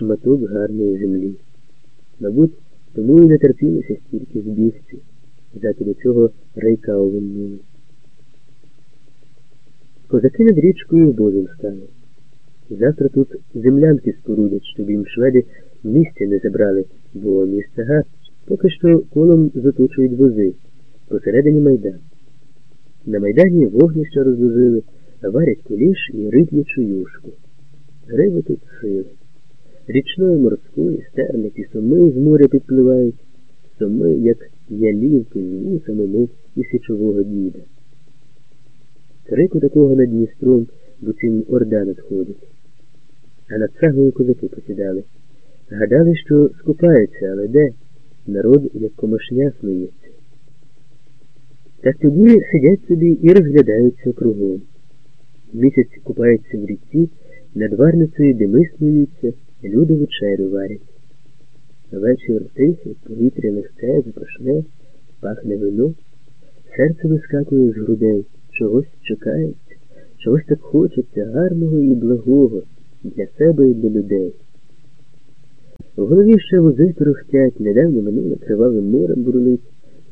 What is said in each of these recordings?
шматок гарної землі. Мабуть, тому і не терпілося стільки збігці, взяти до цього рейка овиннули. Козаки над річкою обозом стали. Завтра тут землянки спорудять, щоб їм шведи місця не забрали, бо місце га поки що колом заточують вози, посередині майдан. На майдані вогнище розложили, варять куліш і риб'ячу юшку. Риби тут сили. Річної морської, стерлядь і соми з моря підпливають, соми, як ялівки з вусами, мов і січового діда. Крику такого над Дністром, бо цим орда надходить. А над цагою козаки посідали. Гадали, що скупаються, але де? Народ, як комашня, сміється. Так тоді сидять собі і розглядаються кругом. Місяць купається в річці, над варницею дими сміються, люди вечерю варять. Вечір тихий, повітря легке, запашне, пахне вино, серце вискакує з грудей, чогось чекається, чогось так хочеться гарного і благого для себе і для людей. В голові ще вози торохтять, недавно минуле кривавим морем бурлить,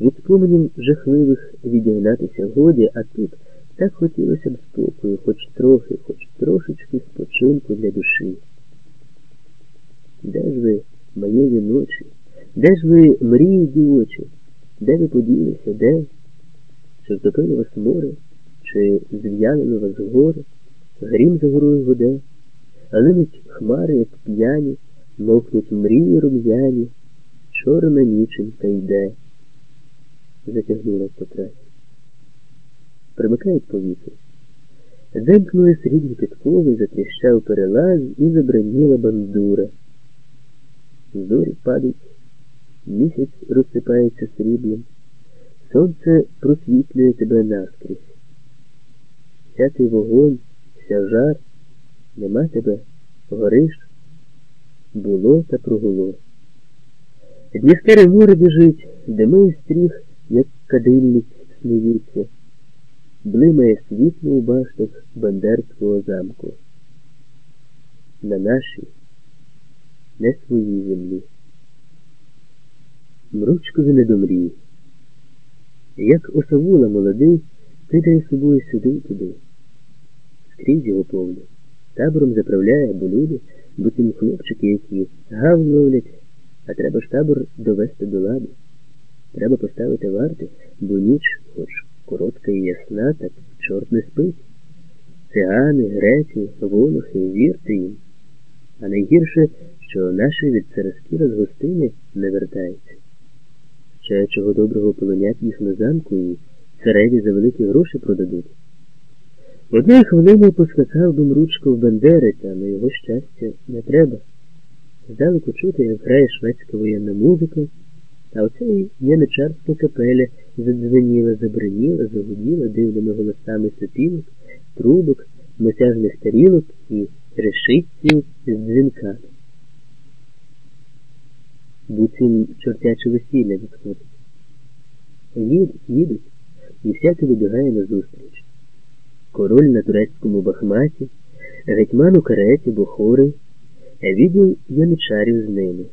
від споменів жахливих відігнатися годі, а тут так хотілося б спокою, хоч трохи, хоч трошечки спочинку для душі. Де ж ви, моєї ночі? Де ж ви, мрії дівочі? Де ви поділися, де? Чи втопило вас море, чи зв'ялили вас гори, грім за горою гуде, а линуть хмари, як п'яні, мовкнуть мрії рум'яні, чорна ніченька йде, затягнула в потраті. Примикають повітря. Дзенькнули срібні підкови, затріщав перелаз і забраніла бандура. Зорі падають, місяць розсипається сріблом, сонце просвітлює тебе наскрізь. Вся ти вогонь, вся жар, нема тебе, гориш, було та прогуло. Дністери море біжить, дими і стріх, як кадильниць сміються, блимає світло у баштах Бандерського замку. На нашій, не своїй землі. Мручкові не домрій. Як осавула молодий, кидає собою сюди і туди. Скрізь його повно. Табором заправляє, бо люди, бо тим хлопчики, які гав ловлять, а треба ж табор довести до ладу. Треба поставити варти, бо ніч, хоч коротка і ясна, так чорт не спить. Цигани, греки, волохи, вірте їм. А найгірше, що наші від царські розгостини не вертаються. Ще чого доброго полонять їх на замку і цареві за великі гроші продадуть. Одної хвилини поскакав би Мручко в Бандери, та на його щастя не треба. Здалеку чути, як грає шведська воєнна музика, а оце і яничарська капеля задзвеніла, забриніла, загуділа дивними голосами сопілок, трубок, мосяжних тарілок і решитців з дзвінками. Буцім чортяче весілля відходить. Їдуть, їдуть, і всяке вибігає назустріч. Король на турецькому бахматі, гетьман у кареті, бохори, відділ яничарів з ними.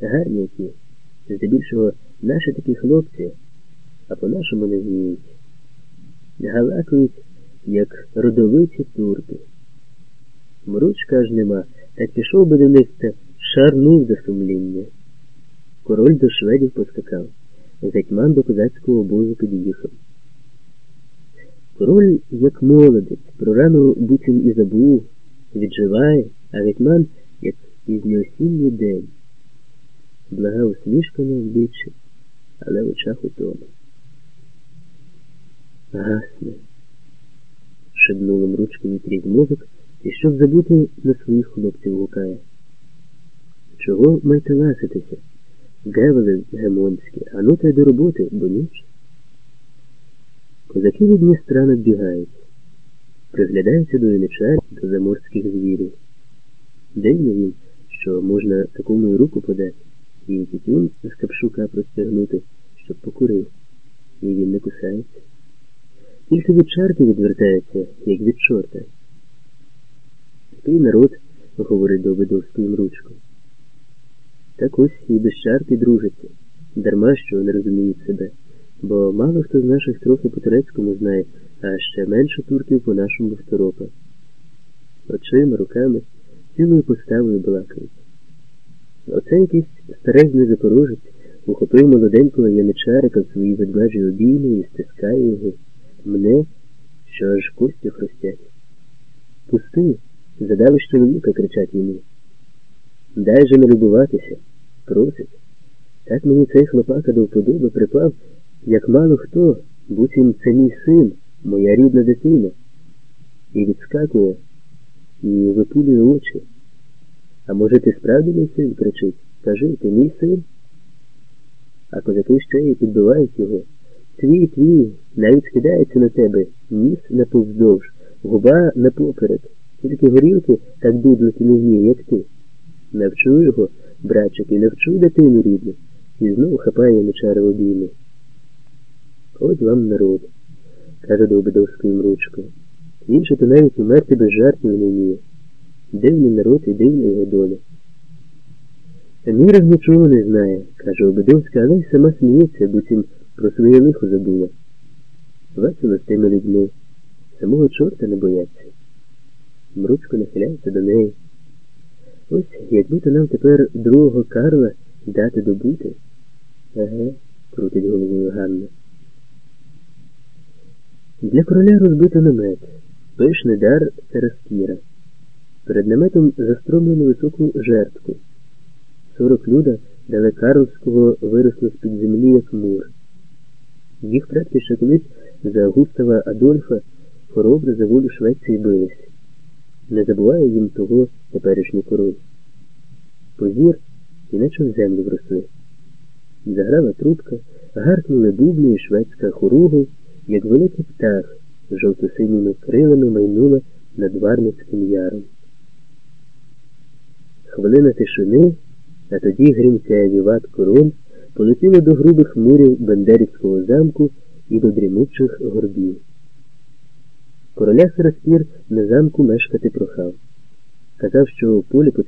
Гарні які, здебільшого наші такі хлопці, а по-нашому не вміють. Галакують, як родовиті турки. Мручка аж нема, так пішов би до них та шарнув за сумління. Король до шведів поскакав, гетьман до козацького обозу під'їхав. Король, як молодець, про рану буцім і забув, відживає, а гетьман, як пізньоосінній день. Блага усмішка на обличчі, але в очах утома. Гасне, шибнула мручкою крізь мозок, і щоб забути на своїх хлопців гукає. Чого маєте ласитися? Гевели гемонські, а ну та до роботи, бо ніч. Козаки від Дністра надбігають, приглядаються до яничар, до заморських звірів. Дивно їм, що можна такому і руку подати, і тютюн з капшука простягнути, щоб покурив, і він не кусається. Тільки від чарки відвертається, як від чорта. Такий народ говорить Довбидовською ручкою. Так ось і без чарки дружаться, дарма що не розуміють себе, бо мало хто з наших трохи по турецькому знає, а ще менше турків по нашому второпа. Очима, руками, цілою поставою балакають. Оце якийсь старезний запорожець ухопив молоденького яничарика в свої ведмежі обійми і стискає його. Мне, що аж кості хрустять. Пусти, задавиш чоловіка, кричать йому. Дай же не любуватися, просить. Так мені цей хлопака до вподоби припав, як мало хто, буцім це мій син, моя рідна дитина. І відскакує, і випулює очі. А може, ти справді мій син кричить? Кажи, ти мій син? А козаки ще й підбивають його. Твій, твій, навіть скидається на тебе, ніс наповздовж, губа напоперек, тільки горілки так дудлити не вміє, як ти. Навчу його, братчики, навчу дитину рідну, і знову хапає Яничара в обійми. От вам народ, каже Довбидовською ручкою. Інше то навіть умерти без жартів не вміє. Дивний народ і дивна його доля. Міров нічого не знає, каже Обидовська, але й сама сміється, буцім про своє лихо забула. Весело з тими людьми, самого чорта не бояться. Мручко нахиляється до неї. Ось якби то нам тепер другого Карла дати добути. Еге, крутить головою Ганна. Для короля розбито намет, пишний дар Тараскіра. Перед наметом застромлено високу жертку. Сорок люда дали Карловського виросло з-під землі, як мур. Їх предки ще колись за Густава Адольфа хоробро за волю Швеції бились. Не забуває їм того теперішній король. Позір, іначе в землю вросли. Заграла трубка, гаркнули бубни і шведська хоругу, як великий птах з жовто-синіми крилами майнула над Варницьким яром. Хвилина тишини, а тоді грімке віват король полетіли до грубих мурів Бендерівського замку і до дрімучих горбів. Короля Сараспір на замку мешкати прохав. Казав, що у полі